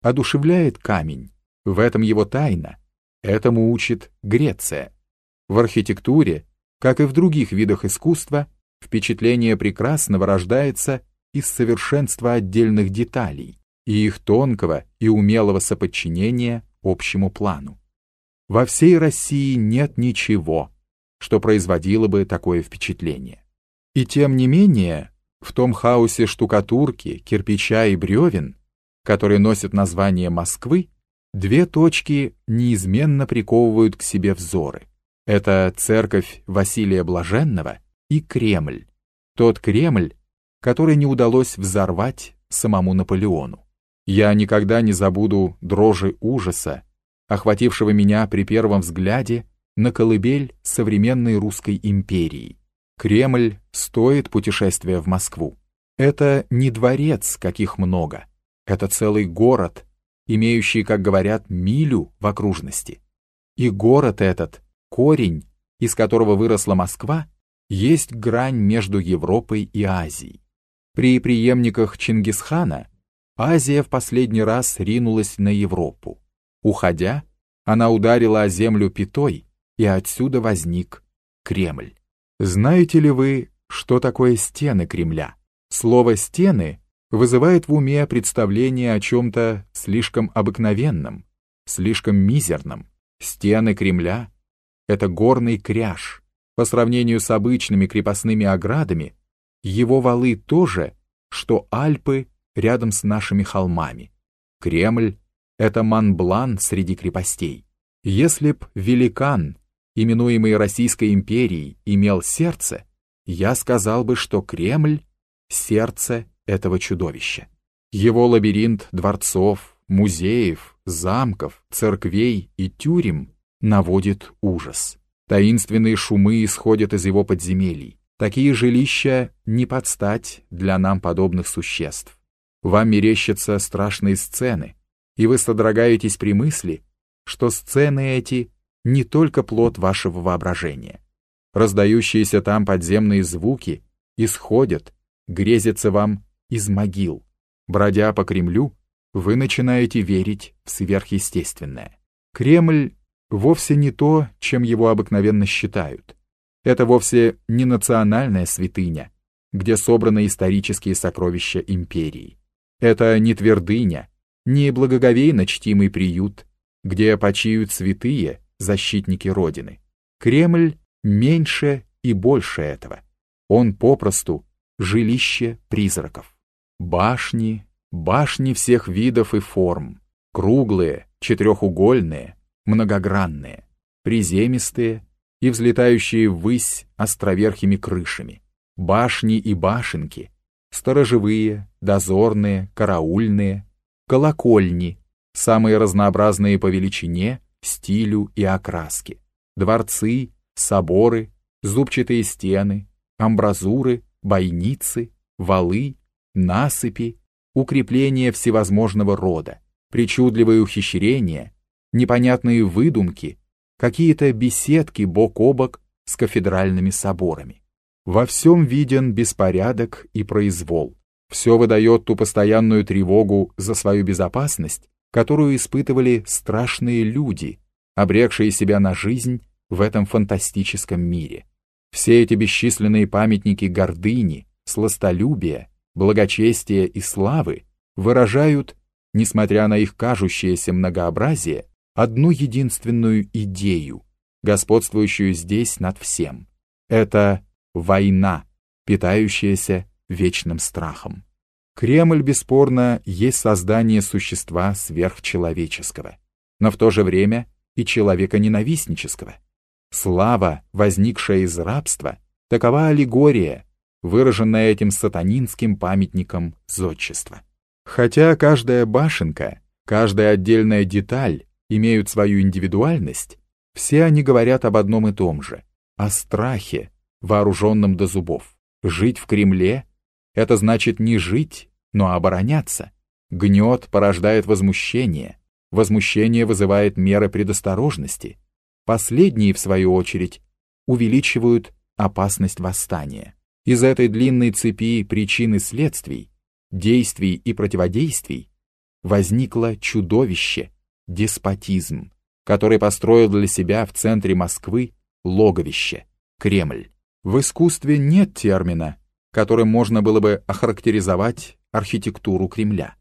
одушевляет камень. В этом его тайна. Этому учит Греция. В архитектуре, как и в других видах искусства, впечатление прекрасного рождается из совершенства отдельных деталей и их тонкого и умелого соподчинения общему плану. Во всей России нет ничего, что производило бы такое впечатление. И тем не менее, в том хаосе штукатурки, кирпича и бревен, который носит название Москвы, две точки неизменно приковывают к себе взоры. Это церковь Василия Блаженного и Кремль. Тот Кремль, который не удалось взорвать самому Наполеону. Я никогда не забуду дрожи ужаса, охватившего меня при первом взгляде на колыбель современной русской империи. Кремль стоит путешествия в Москву. Это не дворец, каких много. Это целый город, имеющий, как говорят, милю в окружности. И город этот корень, из которого выросла Москва, есть грань между Европой и Азией. При преемниках Чингисхана Азия в последний раз ринулась на Европу. Уходя, она ударила о землю пятой, и отсюда возник Кремль. Знаете ли вы, что такое стены Кремля? Слово «стены» вызывает в уме представление о чем-то слишком обыкновенном, слишком мизерном. Стены Кремля это горный кряж. По сравнению с обычными крепостными оградами, его валы тоже, что Альпы рядом с нашими холмами. Кремль — это Манблан среди крепостей. Если б великан, именуемый Российской империей, имел сердце, я сказал бы, что Кремль — сердце этого чудовища. Его лабиринт дворцов, музеев, замков, церквей и тюрем наводит ужас. Таинственные шумы исходят из его подземелий. Такие жилища не подстать для нам подобных существ. Вам мерещатся страшные сцены, и вы содрогаетесь при мысли, что сцены эти не только плод вашего воображения. Раздающиеся там подземные звуки исходят, грезятся вам из могил. Бродя по Кремлю, вы начинаете верить в сверхъестественное. Кремль вовсе не то, чем его обыкновенно считают. Это вовсе не национальная святыня, где собраны исторические сокровища империи. Это не твердыня, не благоговейно чтимый приют, где почиют святые, защитники Родины. Кремль меньше и больше этого. Он попросту жилище призраков. Башни, башни всех видов и форм, круглые, четырехугольные, многогранные, приземистые и взлетающие ввысь островерхими крышами, башни и башенки, сторожевые, дозорные, караульные, колокольни, самые разнообразные по величине, стилю и окраске, дворцы, соборы, зубчатые стены, амбразуры, бойницы, валы, насыпи, укрепления всевозможного рода, причудливые ухищрения, непонятные выдумки, какие-то беседки бок о бок с кафедральными соборами. Во всем виден беспорядок и произвол. Все выдает ту постоянную тревогу за свою безопасность, которую испытывали страшные люди, обрекшие себя на жизнь в этом фантастическом мире. Все эти бесчисленные памятники гордыни, сластолюбия, благочестия и славы выражают, несмотря на их кажущееся многообразие, одну единственную идею, господствующую здесь над всем. Это война, питающаяся вечным страхом. Кремль, бесспорно, есть создание существа сверхчеловеческого, но в то же время и человека ненавистнического. Слава, возникшая из рабства, такова аллегория, выраженная этим сатанинским памятником зодчества. Хотя каждая башенка, каждая отдельная деталь имеют свою индивидуальность, все они говорят об одном и том же — о страхе, вооруженном до зубов. Жить в Кремле — это значит не жить, но обороняться. Гнет порождает возмущение, возмущение вызывает меры предосторожности. Последние, в свою очередь, увеличивают опасность восстания. Из этой длинной цепи причин и следствий, действий и противодействий, возникло чудовище, деспотизм, который построил для себя в центре Москвы логовище, Кремль. В искусстве нет термина, которым можно было бы охарактеризовать архитектуру Кремля.